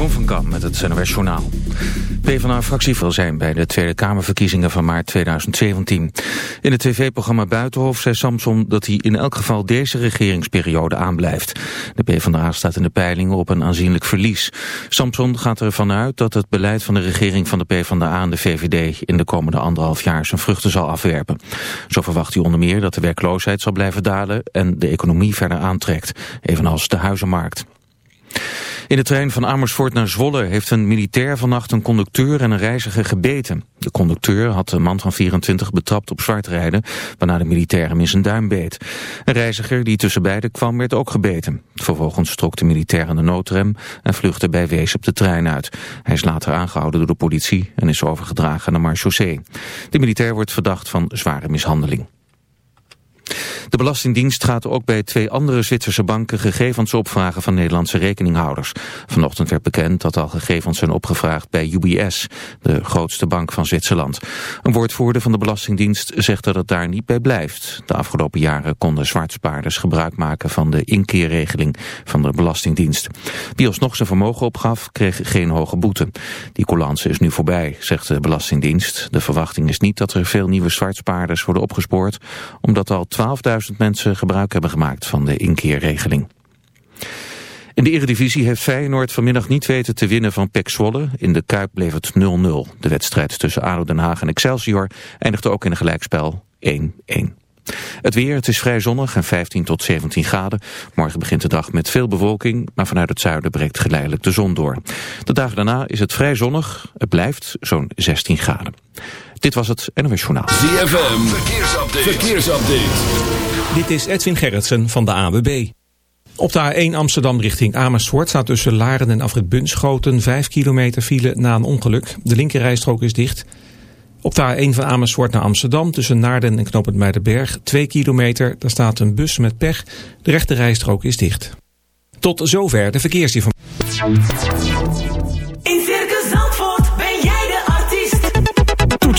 Jeroen van Kam met het NOS Journaal. PvdA-fractie wil zijn bij de Tweede Kamerverkiezingen van maart 2017. In het tv-programma Buitenhof zei Samson dat hij in elk geval deze regeringsperiode aanblijft. De PvdA staat in de peilingen op een aanzienlijk verlies. Samson gaat ervan uit dat het beleid van de regering van de PvdA en de VVD in de komende anderhalf jaar zijn vruchten zal afwerpen. Zo verwacht hij onder meer dat de werkloosheid zal blijven dalen en de economie verder aantrekt, evenals de huizenmarkt. In de trein van Amersfoort naar Zwolle heeft een militair vannacht een conducteur en een reiziger gebeten. De conducteur had een man van 24 betrapt op zwart rijden, waarna de militair hem in zijn duim beet. Een reiziger die tussen beiden kwam werd ook gebeten. Vervolgens trok de militair aan de noodrem en vluchtte bij Wees op de trein uit. Hij is later aangehouden door de politie en is overgedragen naar Marchaussee. De militair wordt verdacht van zware mishandeling. De Belastingdienst gaat ook bij twee andere Zwitserse banken gegevens opvragen van Nederlandse rekeninghouders. Vanochtend werd bekend dat al gegevens zijn opgevraagd bij UBS, de grootste bank van Zwitserland. Een woordvoerder van de Belastingdienst zegt dat het daar niet bij blijft. De afgelopen jaren konden zwartspaarders gebruik maken van de inkeerregeling van de Belastingdienst. Wie alsnog zijn vermogen opgaf, kreeg geen hoge boete. Die coulance is nu voorbij, zegt de Belastingdienst. De verwachting is niet dat er veel nieuwe zwartspaarders worden opgespoord, omdat al 12.000 mensen gebruik hebben gemaakt van de inkeerregeling. In de Eredivisie heeft Feyenoord vanmiddag niet weten te winnen van PEC Zwolle. In de Kuip bleef het 0-0. De wedstrijd tussen ADO Den Haag en Excelsior eindigde ook in een gelijkspel 1-1. Het weer, het is vrij zonnig en 15 tot 17 graden. Morgen begint de dag met veel bewolking, maar vanuit het zuiden breekt geleidelijk de zon door. De dagen daarna is het vrij zonnig, het blijft zo'n 16 graden. Dit was het NOS Journaal. ZFM, verkeersupdate. verkeersupdate. Dit is Edwin Gerritsen van de AWB. Op de A1 Amsterdam richting Amersfoort staat tussen Laren en Afrit Bunschoten 5 kilometer file na een ongeluk. De linkerrijstrook is dicht. Op de A1 van Amersfoort naar Amsterdam tussen Naarden en Knoopend Meidenberg 2 kilometer. Daar staat een bus met pech. De rechterrijstrook is dicht. Tot zover de verkeersinformatie.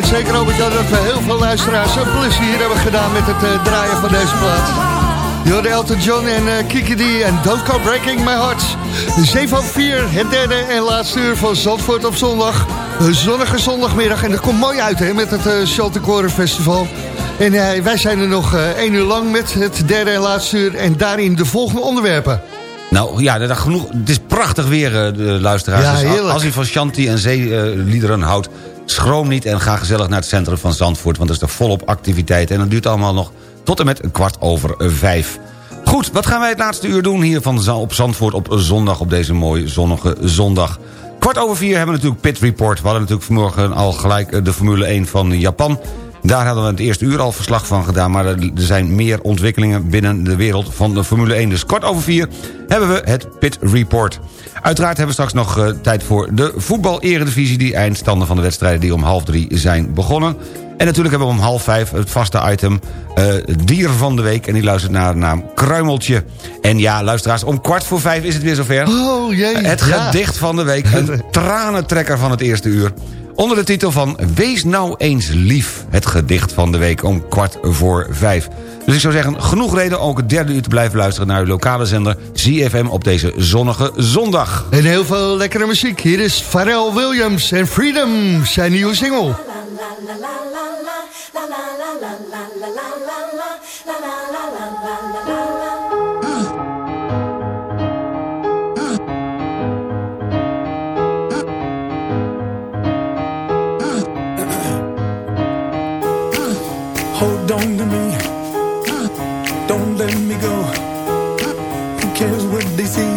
Weet zeker, Robert-Jan, dat we heel veel luisteraars een plezier hebben gedaan met het uh, draaien van deze plaat. Jorde Elton John en uh, Kiki D en Don't Go Breaking My Heart. 7 4, het derde en laatste uur van Zandvoort op zondag. Een zonnige zondagmiddag en dat komt mooi uit hè, met het uh, Chantecoren Festival. En uh, wij zijn er nog één uur lang met het derde en laatste uur en daarin de volgende onderwerpen. Nou ja, dat genoeg, het is prachtig weer, de luisteraars. Ja, dus als u van Shanti en zeeliederen houdt, schroom niet en ga gezellig naar het centrum van Zandvoort. Want er is er volop activiteit en dat duurt allemaal nog tot en met een kwart over vijf. Goed, wat gaan wij het laatste uur doen hier van, op Zandvoort op zondag, op deze mooie zonnige zondag? Kwart over vier hebben we natuurlijk Pit Report. We hadden natuurlijk vanmorgen al gelijk de Formule 1 van Japan. Daar hadden we het eerste uur al verslag van gedaan... maar er zijn meer ontwikkelingen binnen de wereld van de Formule 1. Dus kwart over vier hebben we het Pit Report. Uiteraard hebben we straks nog uh, tijd voor de voetbal-eredivisie... die eindstanden van de wedstrijden die om half drie zijn begonnen. En natuurlijk hebben we om half vijf het vaste item uh, Dier van de Week. En die luistert naar de naam Kruimeltje. En ja, luisteraars, om kwart voor vijf is het weer zover. Oh jee. Het ja. gedicht van de week. Een tranentrekker van het eerste uur. Onder de titel van Wees nou eens lief. Het gedicht van de week om kwart voor vijf. Dus ik zou zeggen, genoeg reden ook het derde uur te blijven luisteren... naar uw lokale zender ZFM op deze zonnige zondag. En heel veel lekkere muziek. Hier is Pharrell Williams en Freedom, zijn nieuwe single. Hold on to me. Don't let me go. Who cares what they see?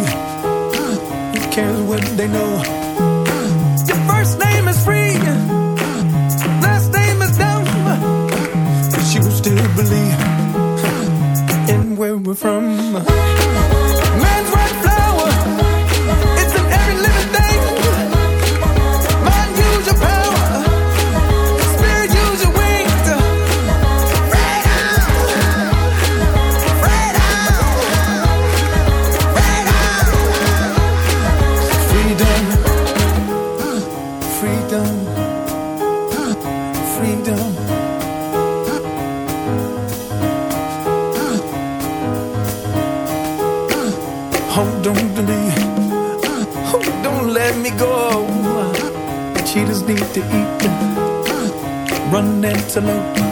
Who cares what they know? Your first name is free. Last name is dumb. But you still believe in where we're from. Run antelope.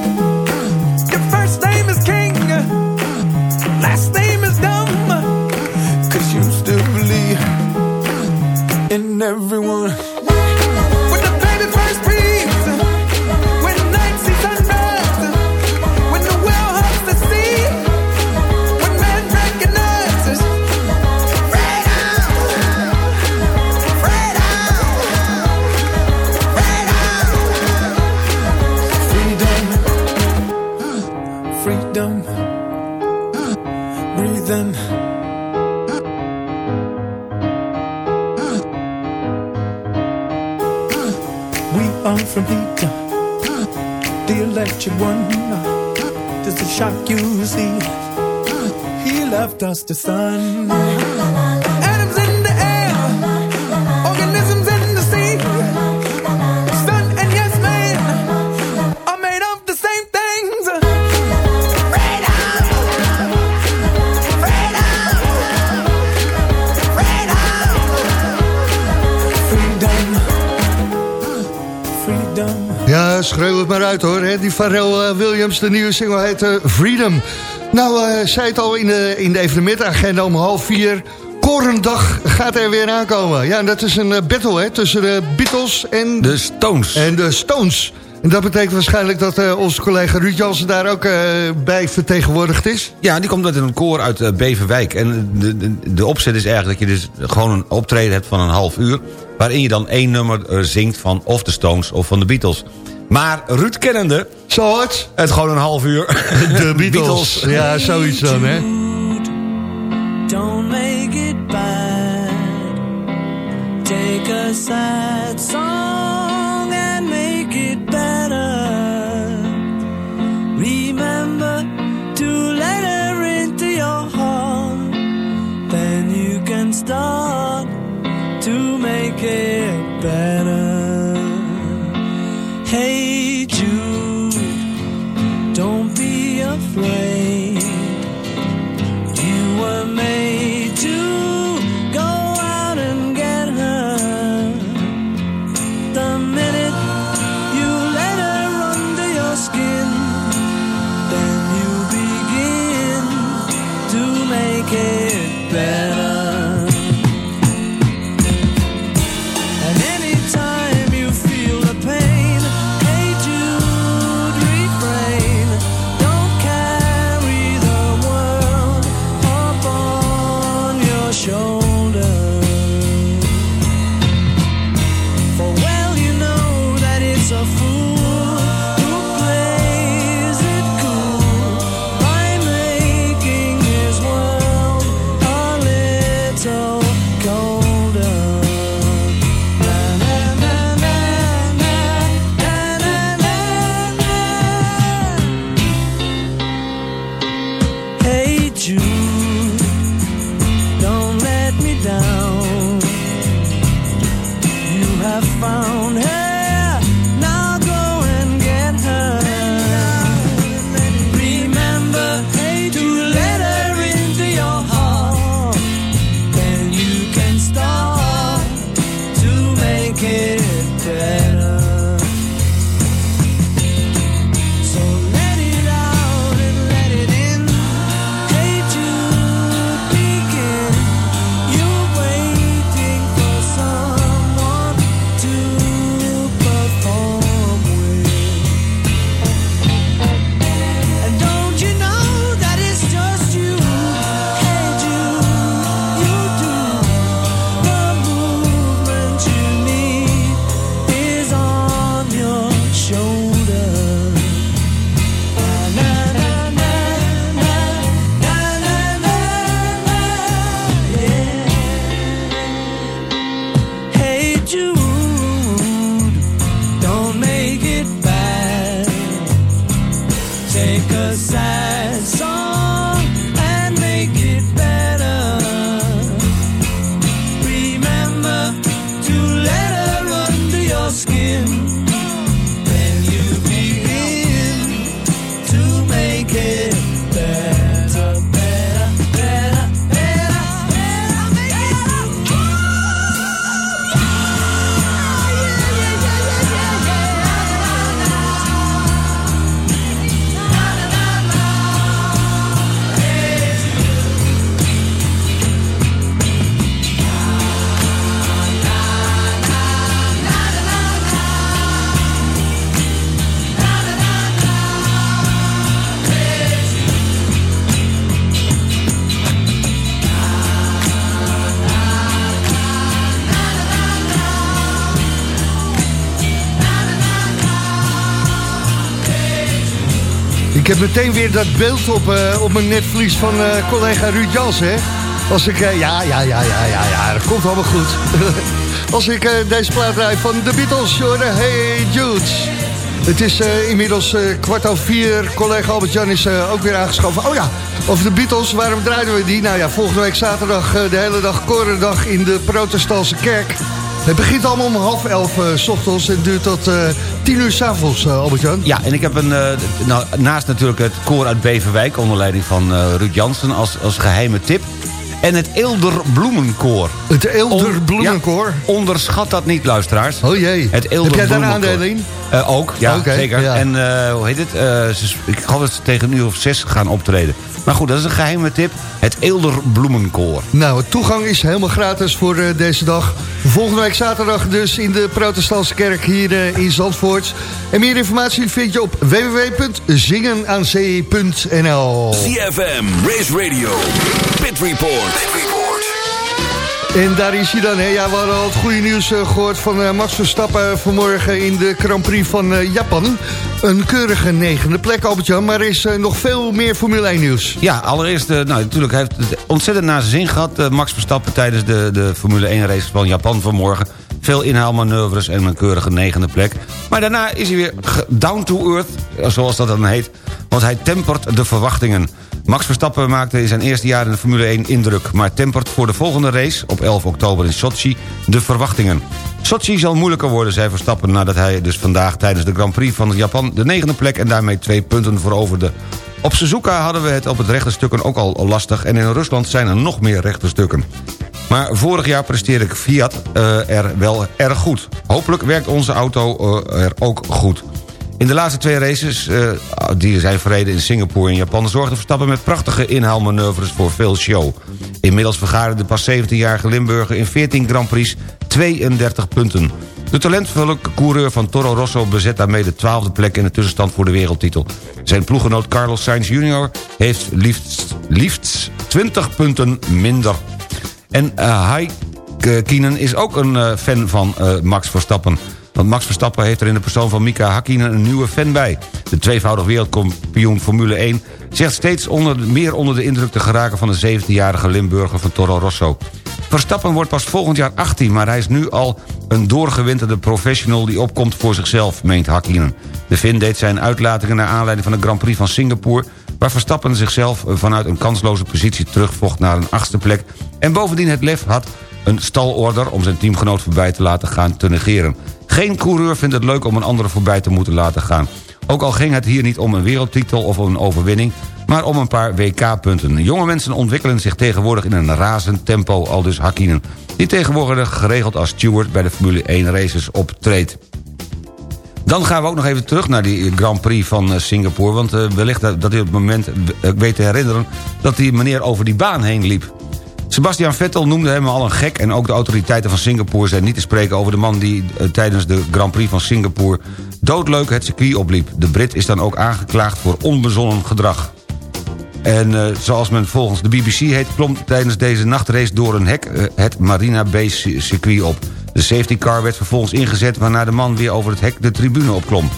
Us the sun. Atoms in the air, organisms in the sea. Sun and yes, man are made of the same things. Freedom, freedom, freedom, freedom. Ja, schreeuw het maar uit hoor. Hè? Die Pharrell uh, Williams, de nieuwe single heet uh, Freedom. Nou, uh, zei het al in de, in de evenementagenda om half vier. Korendag gaat er weer aankomen. Ja, en dat is een battle hè, tussen de Beatles en De Stones. En de Stones. En dat betekent waarschijnlijk dat uh, onze collega Ruud Jansen daar ook uh, bij vertegenwoordigd is. Ja, die komt met een koor uit uh, Beverwijk. En de, de, de opzet is eigenlijk dat je dus gewoon een optreden hebt van een half uur... waarin je dan één nummer zingt van of de Stones of van de Beatles. Maar Ruud kennende... Zo het? Het gewoon een half uur. De Beatles. Beatles. Ja, zoiets dan, hè. Don't make it bad. Take a sad song and make it better. Remember to let her into your heart. Then you can start to make it better. Heb meteen weer dat beeld op, eh, op mijn netvlies van eh, collega Ruud Jans, hè? Als ik, eh, ja, ja, ja, ja, ja, ja, dat komt allemaal goed. Als ik deze plaat rijd van de Beatles, horen, hey Jude. Het is inmiddels kwart over vier. Collega Albert-Jan is ook weer aangeschoven. Oh ja, over de Beatles, waarom draaiden we die? Nou ja, volgende week zaterdag de hele dag korendag in de protestantse kerk. Het begint allemaal om half elf s ochtends en duurt tot tien uur s'avonds, avonds, Albert-Jan. Ja, en ik heb een, eh, nou, naast natuurlijk het koor uit Beverwijk... onder leiding van eh, Ruud Jansen als, als geheime tip... en het Eelder Bloemenkoor. Het Eelder Bloemenkoor. Ja, onderschat dat niet, luisteraars. Oh jee. Het Eelder Heb jij daar aandeel in? Eh, ook, ja, Oké, zeker. ja. En eh, hoe heet het? Eh, ze, ik dat ze tegen een uur of zes gaan optreden. Maar goed, dat is een geheime tip. Het Eelder Bloemenkoor. Nou, toegang is helemaal gratis voor eh, deze dag. Volgende week zaterdag dus in de protestantse kerk hier in Zandvoort. En meer informatie vind je op www.zingenaatzee.nl ZFM, Race Radio, Pit Report. En daar is hij dan. Hè? Ja, we hadden al het goede nieuws eh, gehoord van eh, Max Verstappen vanmorgen in de Grand Prix van eh, Japan. Een keurige negende plek, Albert-Jan. Maar er is eh, nog veel meer Formule 1 nieuws. Ja, allereerst, eh, nou, natuurlijk heeft het ontzettend naar zijn zin gehad... eh, Max Verstappen tijdens de, de Formule 1 race van Japan vanmorgen. Veel inhaalmanoeuvres en een keurige negende plek. Maar daarna is hij weer down to earth, zoals dat dan heet. Want hij tempert de verwachtingen. Max Verstappen maakte in zijn eerste jaar in de Formule 1 indruk... maar tempert voor de volgende race, op 11 oktober in Sochi, de verwachtingen. Sochi zal moeilijker worden, zei Verstappen... nadat hij dus vandaag tijdens de Grand Prix van Japan... de negende plek en daarmee twee punten veroverde. Op Suzuka hadden we het op het rechte stukken ook al lastig... en in Rusland zijn er nog meer rechte stukken. Maar vorig jaar presteerde ik Fiat eh, er wel erg goed. Hopelijk werkt onze auto eh, er ook goed. In de laatste twee races, eh, die zijn verreden in Singapore en Japan... zorgde Verstappen met prachtige inhaalmanoeuvres voor veel show. Inmiddels vergaarde de pas 17-jarige Limburger in 14 Grand Prix 32 punten. De talentvolle coureur van Toro Rosso bezet daarmee de 12e plek... in de tussenstand voor de wereldtitel. Zijn ploeggenoot Carlos Sainz Jr. heeft liefst, liefst 20 punten minder. En uh, is ook een eh, fan van eh, Max Verstappen. Want Max Verstappen heeft er in de persoon van Mika Hakkinen een nieuwe fan bij. De tweevoudig wereldkampioen Formule 1 zegt steeds onder, meer onder de indruk te geraken... van de 17-jarige Limburger van Toro Rosso. Verstappen wordt pas volgend jaar 18, maar hij is nu al een doorgewinterde professional... die opkomt voor zichzelf, meent Hakkinen. De Finn deed zijn uitlatingen naar aanleiding van de Grand Prix van Singapore... waar Verstappen zichzelf vanuit een kansloze positie terugvocht naar een achtste plek... en bovendien het lef had een stalorder om zijn teamgenoot voorbij te laten gaan te negeren. Geen coureur vindt het leuk om een andere voorbij te moeten laten gaan. Ook al ging het hier niet om een wereldtitel of een overwinning... maar om een paar WK-punten. Jonge mensen ontwikkelen zich tegenwoordig in een razend tempo, al dus Hakkinen... die tegenwoordig geregeld als steward bij de Formule 1 races optreedt. Dan gaan we ook nog even terug naar die Grand Prix van eh, Singapore... want uh, wellicht dat, u op het moment uh, weet te herinneren... dat die meneer over die baan heen liep. Sebastian Vettel noemde hem al een gek... en ook de autoriteiten van Singapore zijn niet te spreken... over de man die tijdens de Grand Prix van Singapore... doodleuk het circuit opliep. De Brit is dan ook aangeklaagd voor onbezonnen gedrag. En uh, zoals men volgens de BBC heet... klom tijdens deze nachtrace door een hek uh, het Marina Bay circuit op. De safety car werd vervolgens ingezet... waarna de man weer over het hek de tribune opklom.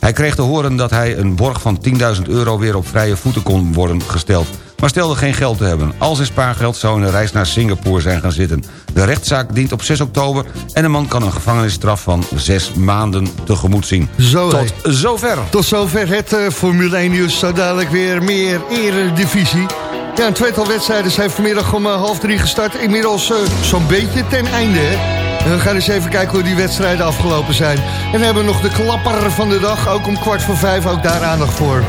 Hij kreeg te horen dat hij een borg van 10.000 euro... weer op vrije voeten kon worden gesteld maar stelde geen geld te hebben. Al zijn spaargeld zou in een reis naar Singapore zijn gaan zitten. De rechtszaak dient op 6 oktober... en de man kan een gevangenisstraf van 6 maanden tegemoet zien. Zo, Tot zover. Tot zover het uh, Formule 1 nieuws. Zo dadelijk weer meer eredivisie. Ja, een tweetal wedstrijden zijn vanmiddag om uh, half drie gestart. Inmiddels uh, zo'n beetje ten einde, hè? En we gaan eens even kijken hoe die wedstrijden afgelopen zijn. En dan hebben we nog de klapper van de dag. Ook om kwart voor vijf, ook daar aandacht voor.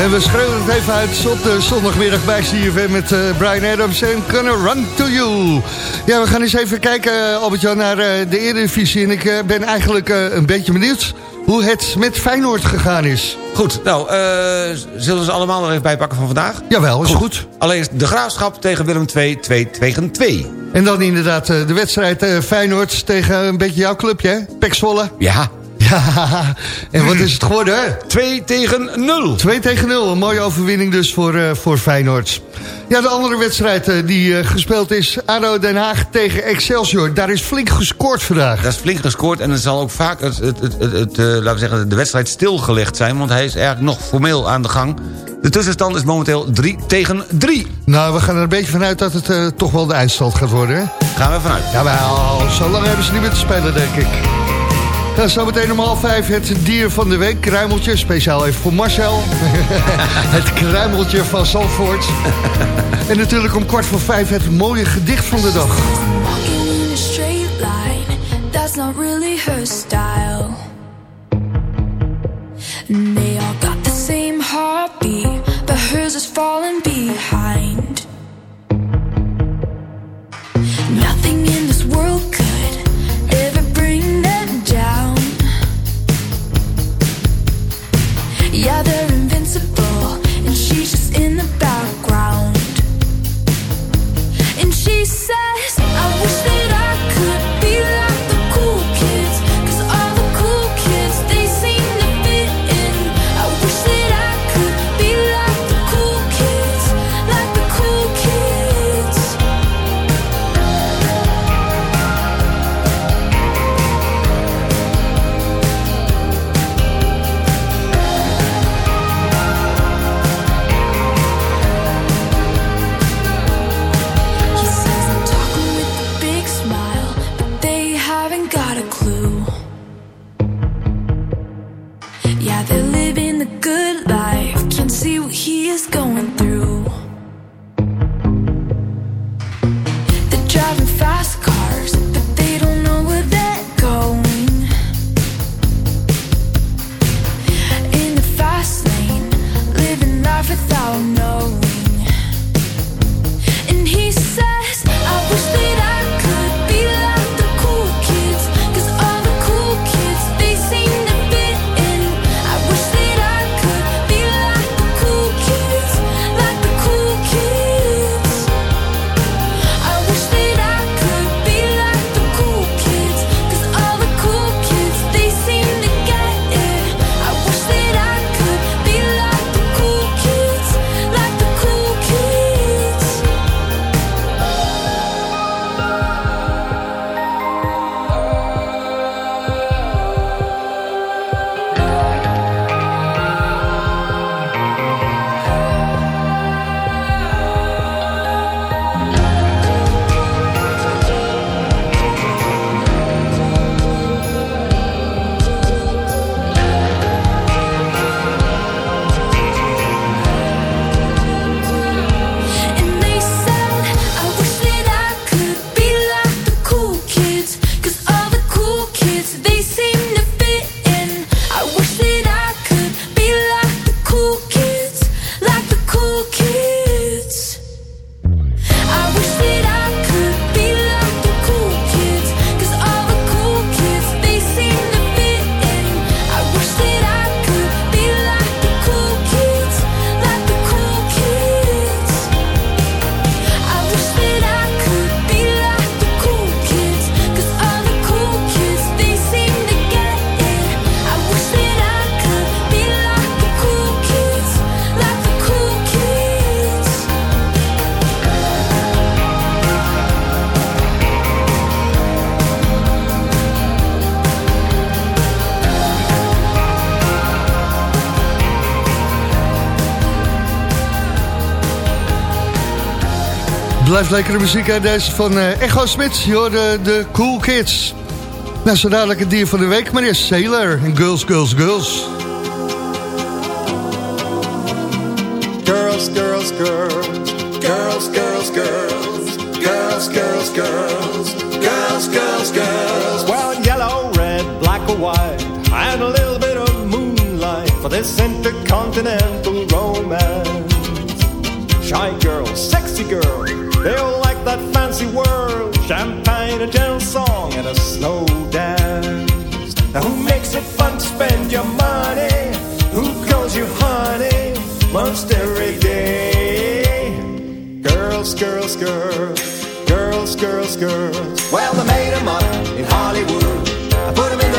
En we schreeuwen het even uit op de zondagmiddag bij CFM met uh, Brian Adams en Gonna Run To You. Ja, we gaan eens even kijken, uh, Albert-Jan, naar uh, de Eredivisie. En ik uh, ben eigenlijk een beetje benieuwd hoe het met Feyenoord gegaan is. Goed, nou, zullen ze allemaal nog even bijpakken van vandaag? Jawel, is goed. goed. Alleen de Graafschap tegen Willem II, 2 tegen 2. En dan inderdaad de wedstrijd Feyenoord tegen een beetje jouw clubje, hè? Pek Zwolle. Ja, Ja, en wat is het geworden? 2 tegen 0. 2 tegen 0, een mooie overwinning dus voor, eh, voor Feyenoord. Ja, de andere wedstrijd eh, die eh, gespeeld is, ADO Den Haag tegen Excelsior. Daar is flink gescoord vandaag. Dat is flink gescoord en er zal ook vaak het, het, het, het, laten we zeggen, de wedstrijd stilgelegd zijn... want hij is eigenlijk nog formeel aan de gang. De tussenstand is momenteel 3 tegen 3. Nou, we gaan er een beetje vanuit dat het toch wel de eindstand gaat worden, hè? Gaan we vanuit. Jawel, zo lang hebben ze niet meer te spelen, denk ik. Ja, zometeen om half vijf het dier van de week, kruimeltje. Speciaal even voor Marcel. het kruimeltje van Zandvoort. en natuurlijk om kwart voor vijf het mooie gedicht van de dag. That's not really her style. Blijft lekkere muziek uit deze van eh, Echo Smit. Je hoorde de Cool Kids. Nou, zo dadelijk het dier van de week. Maar eerst Sailor en Girls, Girls, Girls. Girls, girls, girls. Girls, girls, girls. Girls, girls, girls. Girls, girls, girls. Well, yellow, red, black or white, and a little bit of moonlight for this intercontinental A gentle song, and a slow dance. Now, who makes it fun to spend your money? Who calls you honey most every day? Girls, girls, girls, girls, girls, girls. Well, they made 'em up in Hollywood. I put 'em into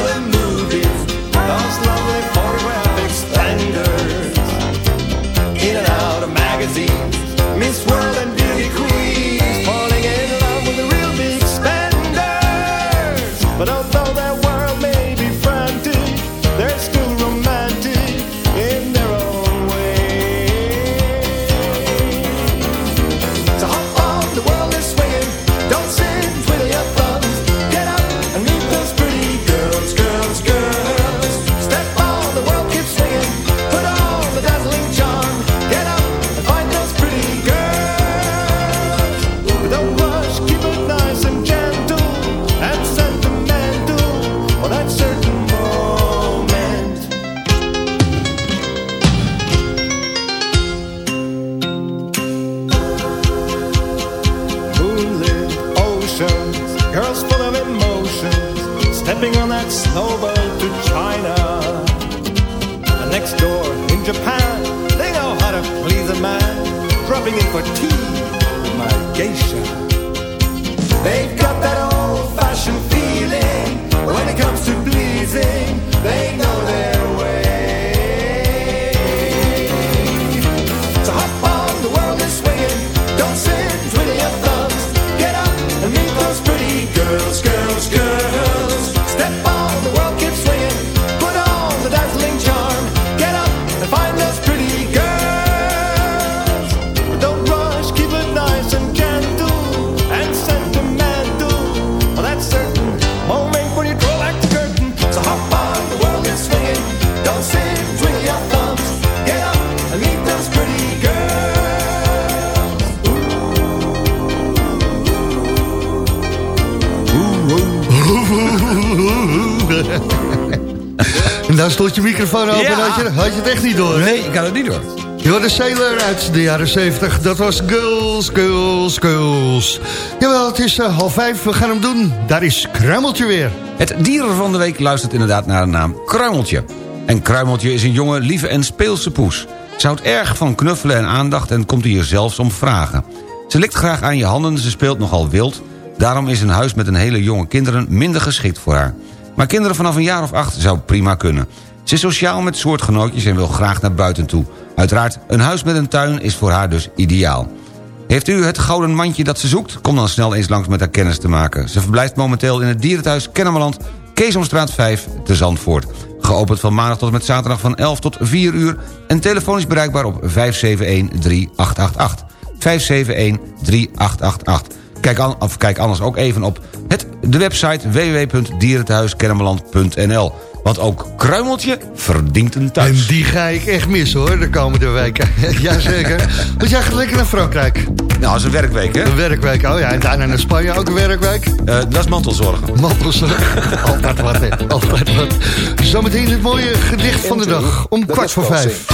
stond je microfoon open, Ja. had, je, had je het echt niet door. Nee, ik had het niet door. Je de Sailor uit de jaren 70. Dat was Girls, Girls, Girls. Jawel, het is eh, half vijf. We gaan hem doen. Daar is Kruimeltje weer. Het dieren van de week luistert inderdaad naar de naam Kruimeltje. En Kruimeltje is een jonge, lieve en speelse poes. Ze houdt erg van knuffelen en aandacht en komt hier zelfs om vragen. Ze likt graag aan je handen, ze speelt nogal wild. Daarom is een huis met een hele jonge kinderen minder geschikt voor haar. Maar kinderen vanaf een jaar of acht zou prima kunnen. Ze is sociaal met soortgenootjes en wil graag naar buiten toe. Uiteraard, een huis met een tuin is voor haar dus ideaal. Heeft u het gouden mandje dat ze zoekt? Kom dan snel eens langs met haar kennis te maken. Ze verblijft momenteel in het dierenthuis Kennemerland... Keesomstraat 5 te Zandvoort. Geopend van maandag tot en met zaterdag van 11 tot 4 uur... en telefonisch bereikbaar op 571-3888. 571-3888. Kijk, an, of kijk anders ook even op het, de website www.dierenthuiskennemerland.nl. Want ook Kruimeltje verdient een thuis. En die ga ik echt missen hoor, de komende weken. Jazeker. Want jij gaat lekker naar Frankrijk. Nou, dat is een werkweek, hè? Een werkweek, oh ja. En daarna naar Spanje ook een werkweek. Eh, dat is mantelzorgen. Mantelzorg. Altijd wat, hè. Altijd wat. Zometeen het mooie gedicht van de dag. Om kwart voor vijf.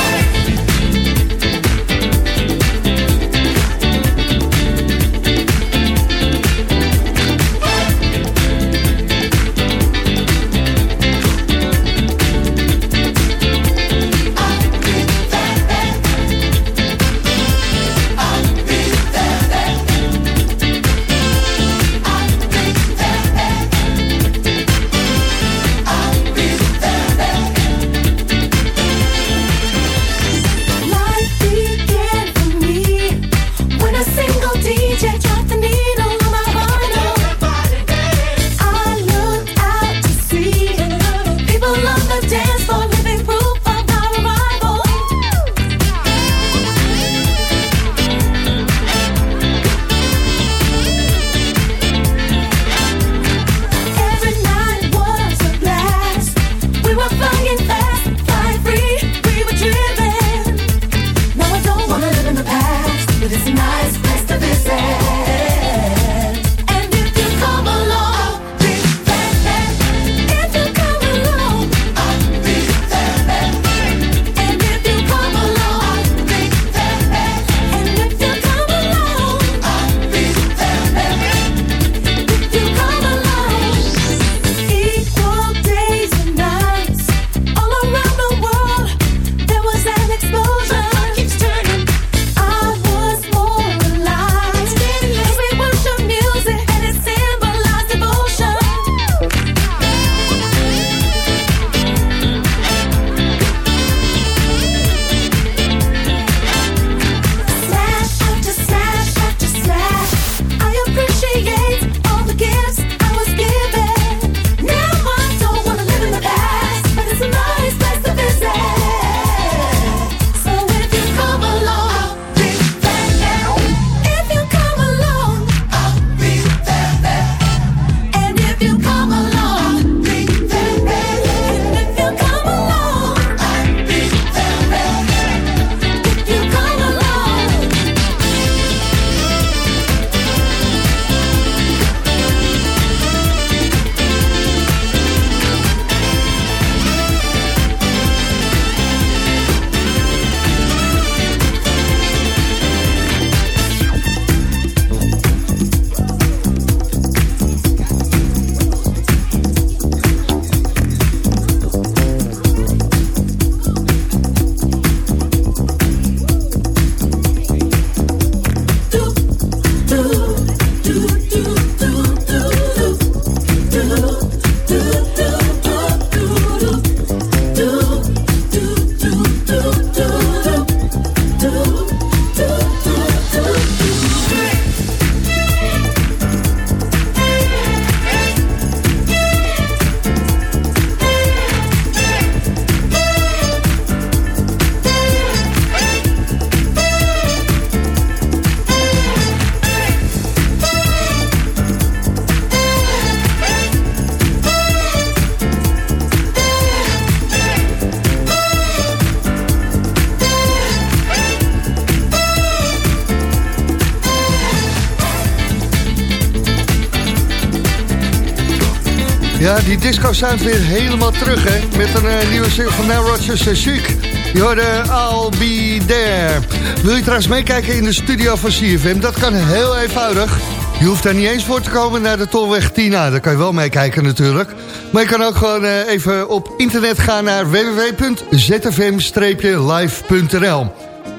Ja, die disco sound weer helemaal terug, hè. Met een eh, nieuwe single van Nile Rodgers en Chic. Je hoorde I'll Be There. Wil je trouwens meekijken in de studio van CFM? Dat kan heel eenvoudig. Je hoeft daar niet eens voor te komen naar de Tolweg 10. Nou, daar kan je wel meekijken natuurlijk. Maar je kan ook gewoon eh, even op internet gaan naar www.zfm-live.nl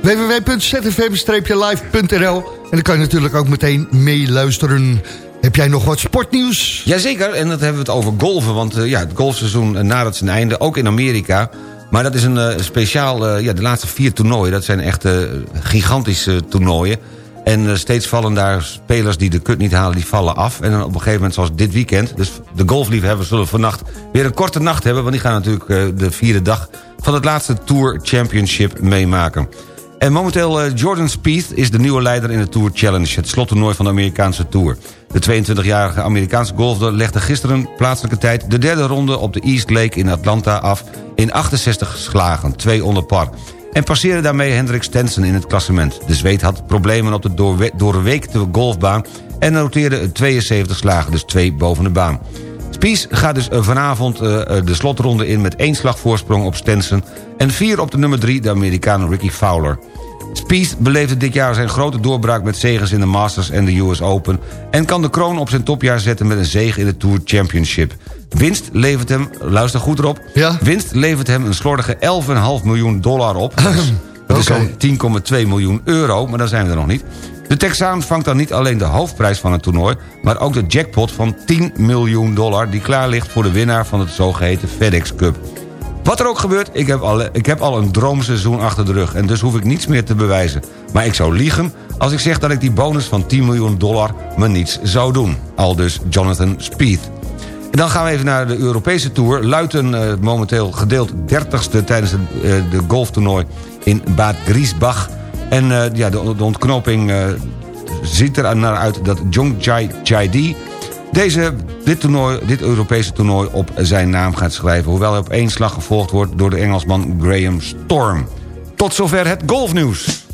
www.zfm-live.nl En dan kan je natuurlijk ook meteen meeluisteren. Heb jij nog wat sportnieuws? Jazeker, en dat hebben we het over golven. Want eh, ja, het golfseizoen eh, nadert zijn einde, ook in Amerika. Maar dat is een eh, speciaal, ja, de laatste vier toernooien... dat zijn echt gigantische toernooien. En steeds vallen daar spelers die de kut niet halen, die vallen af. En dan op een gegeven moment, zoals dit weekend... dus de golfliefhebbers zullen vannacht weer een korte nacht hebben... want die gaan natuurlijk de vierde dag van het laatste Tour Championship meemaken. En momenteel eh, Jordan Spieth is de nieuwe leider in de Tour Challenge... het slottoernooi van de Amerikaanse Tour. De 22-jarige Amerikaanse golfer legde gisteren plaatselijke tijd... de derde ronde op de East Lake in Atlanta af in 68 slagen, twee onder par. En passeerde daarmee Hendrik Stenson in het klassement. De Zweed had problemen op de doorwe doorweekte golfbaan... en noteerde 72 slagen, dus twee boven de baan. Spies gaat dus eh, vanavond uh, de slotronde in met één slag voorsprong op Stenson... en vier op de nummer drie, de Amerikaan Ricky Fowler. Spieth beleefde dit jaar zijn grote doorbraak met zegens in de Masters en de US Open... en kan de kroon op zijn topjaar zetten met een zege in de Tour Championship. Winst levert hem, luister goed erop... Ja? winst levert hem een slordige 11,5 miljoen dollar op. Dat is- zo'n 10,2 miljoen euro, maar daar zijn we er nog niet. De Texaan vangt dan niet alleen de hoofdprijs van het toernooi... maar ook de jackpot van 10 miljoen dollar... die klaar ligt voor de winnaar van het zogeheten FedEx Cup. Wat er ook gebeurt, ik heb, al, ik heb al een droomseizoen achter de rug... en dus hoef ik niets meer te bewijzen. Maar ik zou liegen als ik zeg dat ik die bonus van 10 miljoen dollar... me niets zou doen. Al dus Jonathan Spieth. En dan gaan we even naar de Europese Tour. Luiten eh, momenteel gedeeld 30ste tijdens het eh, de golftoernooi in Bad Griesbach. En eh, ja, de, ontknoping eh, ziet er naar uit dat Jongjai Chaidi... Deze, dit, toernooi, dit Europese toernooi op zijn naam gaat schrijven... hoewel hij op één slag gevolgd wordt door de Engelsman Graham Storm. Tot zover het golfnieuws.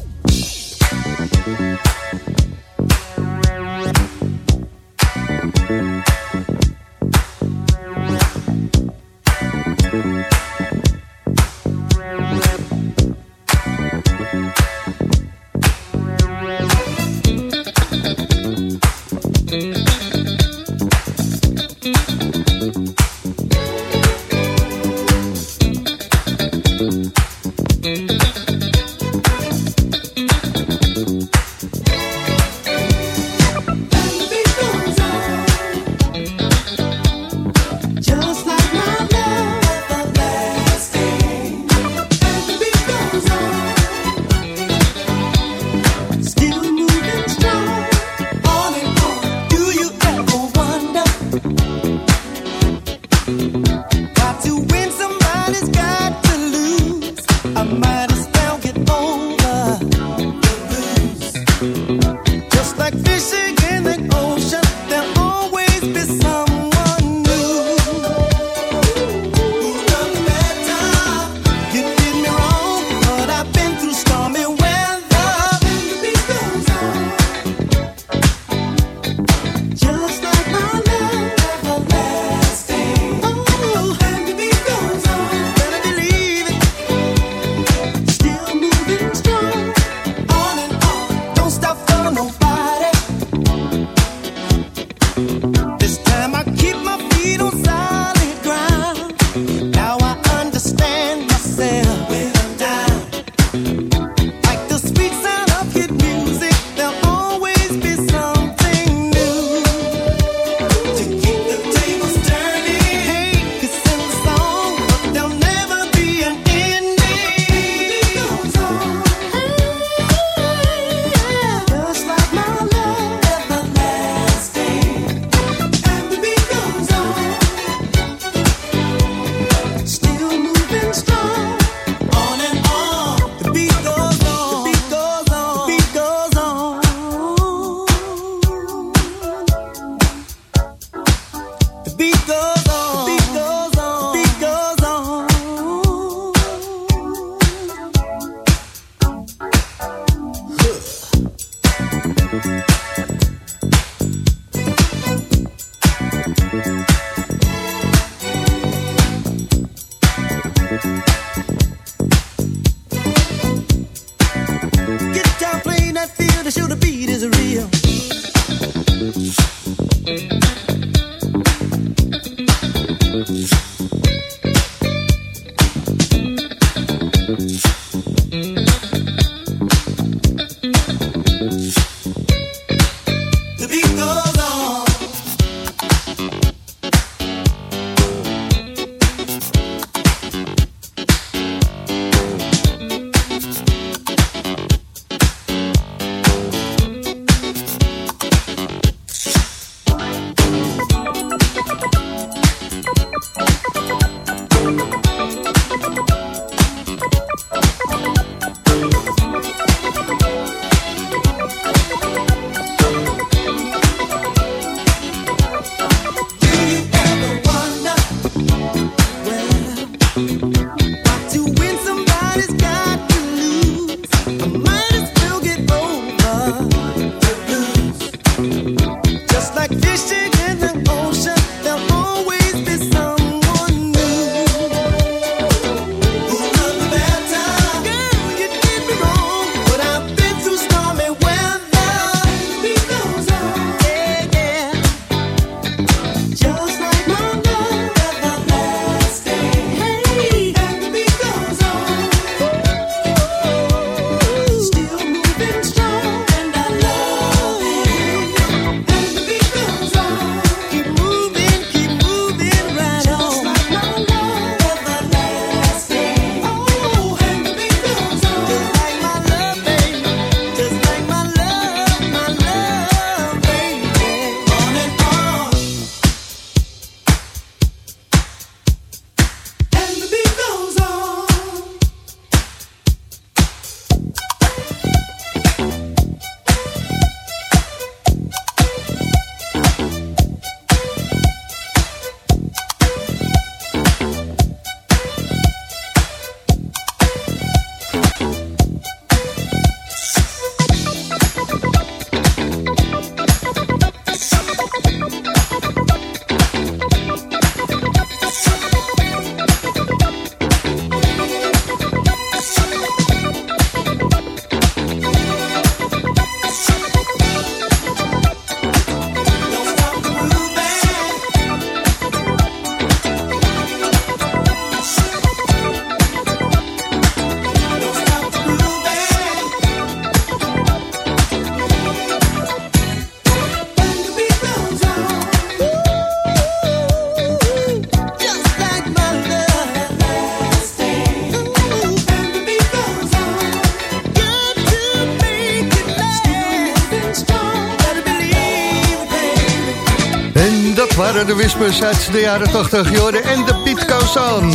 De Whispers uit de jaren 80, Jorden en de Piet Goes On.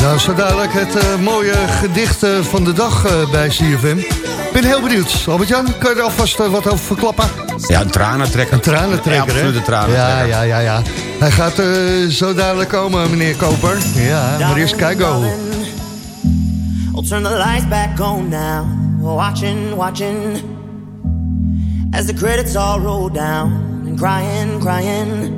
Nou, zo dadelijk het eh, mooie gedicht eh, van de dag eh, bij CFM. Ik ben heel benieuwd. Albert-Jan, kan je er alvast wat over verklappen? Ja, een tranentrekker. Een tranentrekker, Ja, absoluut hè? een tranentrekker. Ja, ja, ja, ja. Hij gaat zo dadelijk komen, meneer Koper. Ja, maar eerst Keigo. I'll turn the lights back on now. Watching, watching. As the credits all roll down. And crying, crying.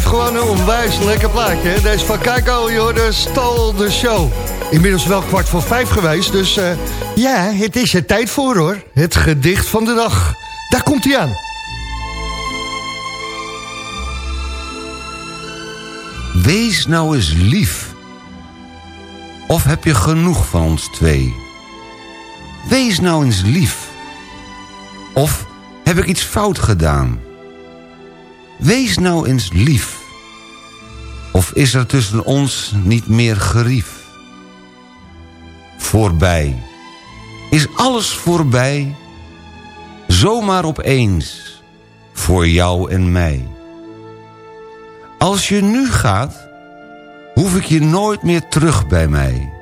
Blijft gewoon een onwijs lekker plaatje. Hè? Deze van Kako, je hoorde Stal de Show. Inmiddels wel kwart voor vijf geweest, dus eh, ja, het is er tijd voor hoor. Het gedicht van de dag. Daar komt hij aan. Wees nou eens lief. Of heb je genoeg van ons twee? Wees nou eens lief. Of heb ik iets fout gedaan? Wees nou eens lief. Of is er tussen ons niet meer gerief? Voorbij. Is alles voorbij? Zomaar opeens. Voor jou en mij. Als je nu gaat, hoef ik je nooit meer terug bij mij.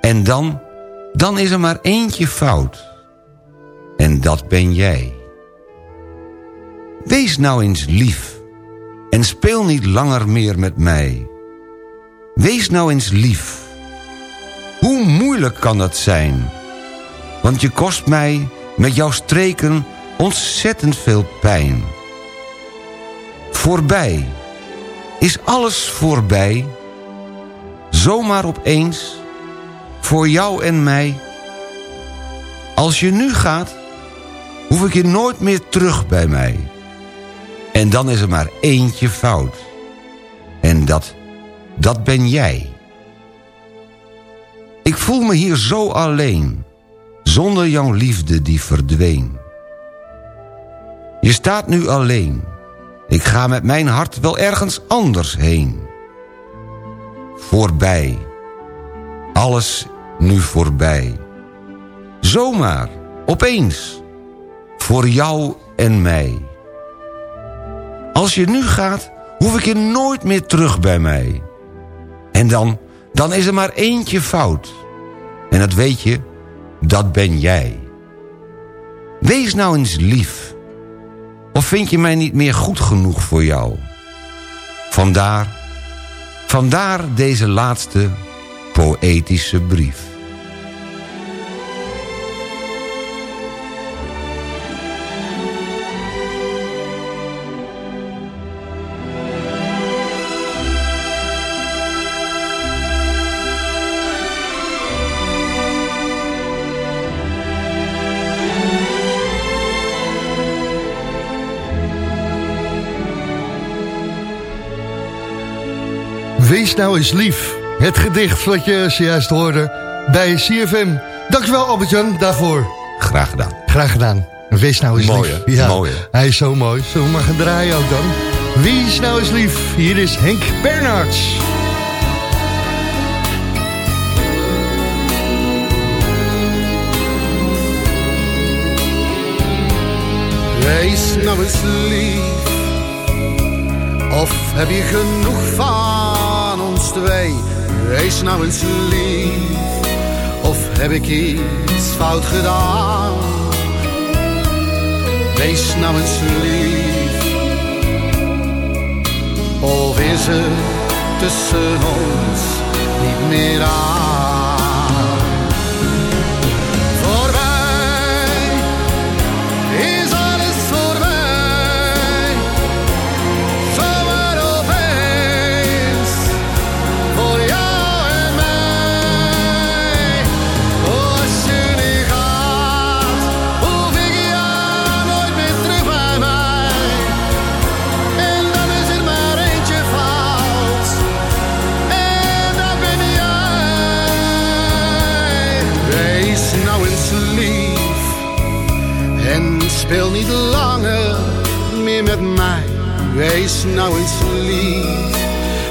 En dan, dan is er maar eentje fout. En dat ben jij. Wees nou eens lief. En speel niet langer meer met mij. Wees nou eens lief. Hoe moeilijk kan dat zijn? Want je kost mij met jouw streken ontzettend veel pijn. Voorbij. Is alles voorbij? Zomaar opeens? Voor jou en mij? Als je nu gaat, hoef ik je nooit meer terug bij mij. En dan is er maar eentje fout. En dat, dat ben jij. Ik voel me hier zo alleen, zonder jouw liefde die verdween. Je staat nu alleen. Ik ga met mijn hart wel ergens anders heen. Voorbij. Alles nu voorbij. Zomaar, opeens. Voor jou en mij. Als je nu gaat, hoef ik je nooit meer terug bij mij. En dan, dan is er maar eentje fout. En dat weet je, dat ben jij. Wees nou eens lief. Of vind je mij niet meer goed genoeg voor jou? Vandaar, vandaar deze laatste poëtische brief. Nou eens lief. Het gedicht wat je zojuist hoorde bij CFM. Dankjewel Albert-Jan daarvoor. Graag gedaan. Graag gedaan. Wees nou eens Mooi, lief. Mooi, hè? Hij is zo mooi. Zullen we maar gaan draaien ook dan? Wees nou eens lief. Hier is Henk Bernards. Wees nou eens lief. Of heb je genoeg van twee? Wees nou eens lief. Of heb ik iets fout gedaan? Wees nou eens lief. Of is het tussen ons niet meer aan? Wees nou eens lief.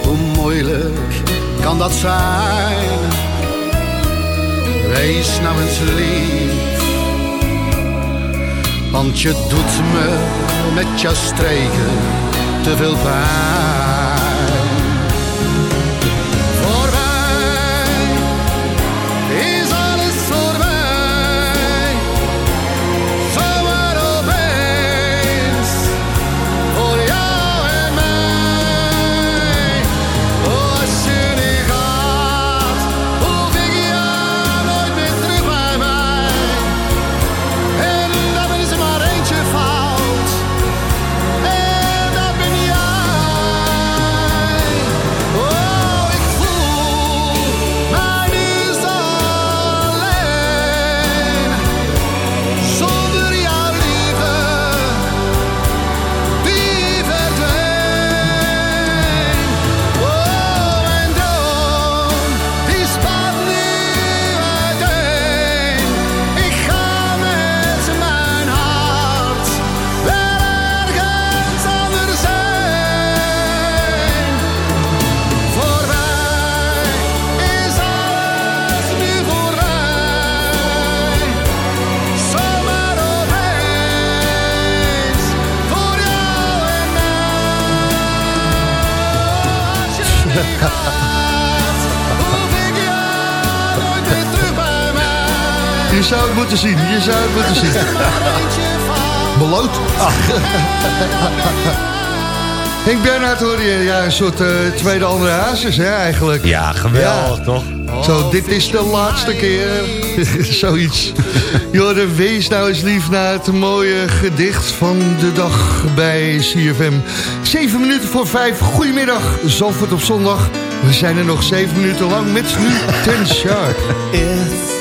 Hoe moeilijk kan dat zijn? Wees nou eens lief. Want je doet me met jouw streken te veel pijn. Moeten zien, je zou het moeten zien. Beloot. Henk Bernhard hoor je, ja, een soort eh, tweede andere hazes hè, eigenlijk. Ja, geweldig toch? Zo, dit is de laatste keer. Zoiets. Jorden, wees nou eens lief naar het mooie gedicht van de dag bij CFM. Zeven minuten voor vijf. Goedemiddag, Zalvoort op zondag. We zijn er nog zeven minuten lang met nu Ten Sharp. It's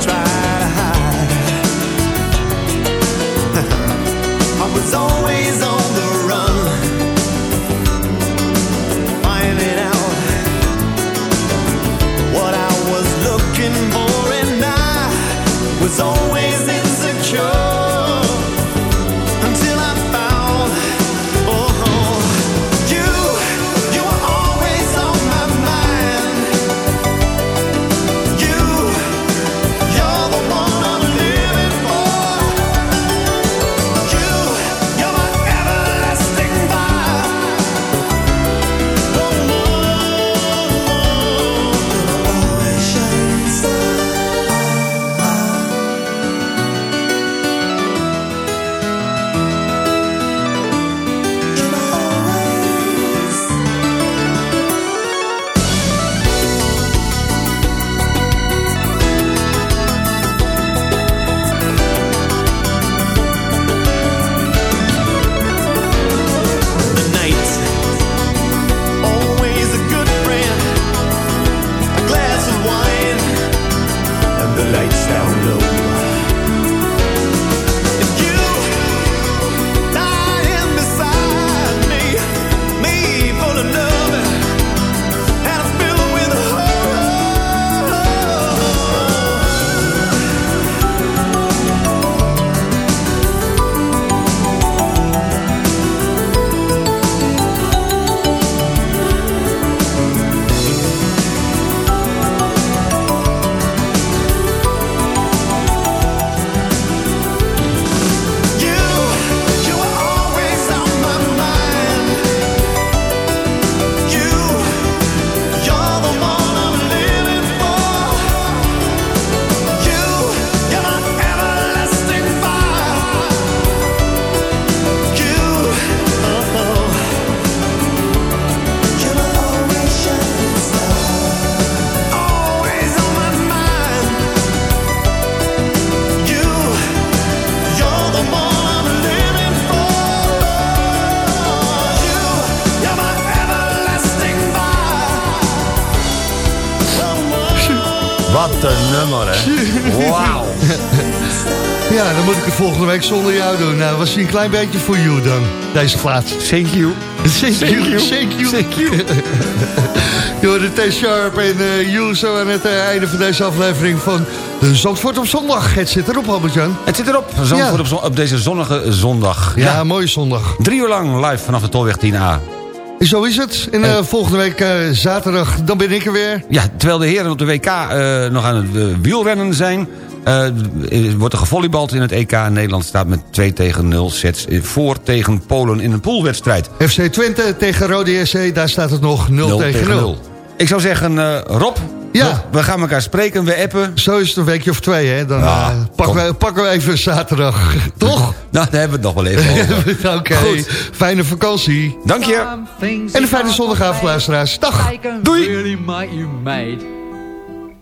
try week zonder jou doen. Nou, was hij een klein beetje voor you dan, deze plaat. Thank you. Thank you. Thank you. Thank you. Door de T-Sharp en eh you zo aan het eh, einde van deze aflevering van de Zandvoort op zondag. Het zit erop, Albert-Jan. Het zit erop. Zandvoort Ja. op, zon- op deze zonnige zondag. Ja, mooie zondag. Drie uur lang live vanaf de Tolweg 10A. Zo is het. En eh, volgende week eh, zaterdag, dan ben ik er weer. Ja, terwijl de heren op de WK nog aan het wielrennen zijn... eh, wordt er gevolleybald in het EK. Nederland staat met 2 tegen 0 sets voor tegen Polen in een poolwedstrijd. FC Twente tegen Rode SC, daar staat het nog 0, 0 tegen 0. Ik zou zeggen, eh, Rob, Ja. we, we gaan elkaar spreken, we appen. Zo is het een weekje of twee, hè. Dan Ja, eh, pakken, we, pakken we even zaterdag. Toch? Nou, daar hebben we het nog wel even over. Oké, Goed. fijne vakantie. Dank je. En een fijne zondagavond, luisteraars. Dag. Doei.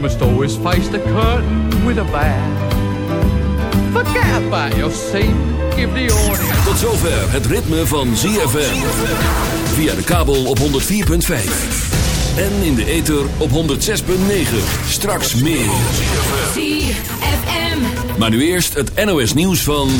must always face the curtain with a bow. Forget about your scene, give the audience. Tot zover het ritme van ZFM. Via de kabel op 104.5. En in de ether op 106.9. Straks meer. ZFM. Maar nu eerst het NOS nieuws van...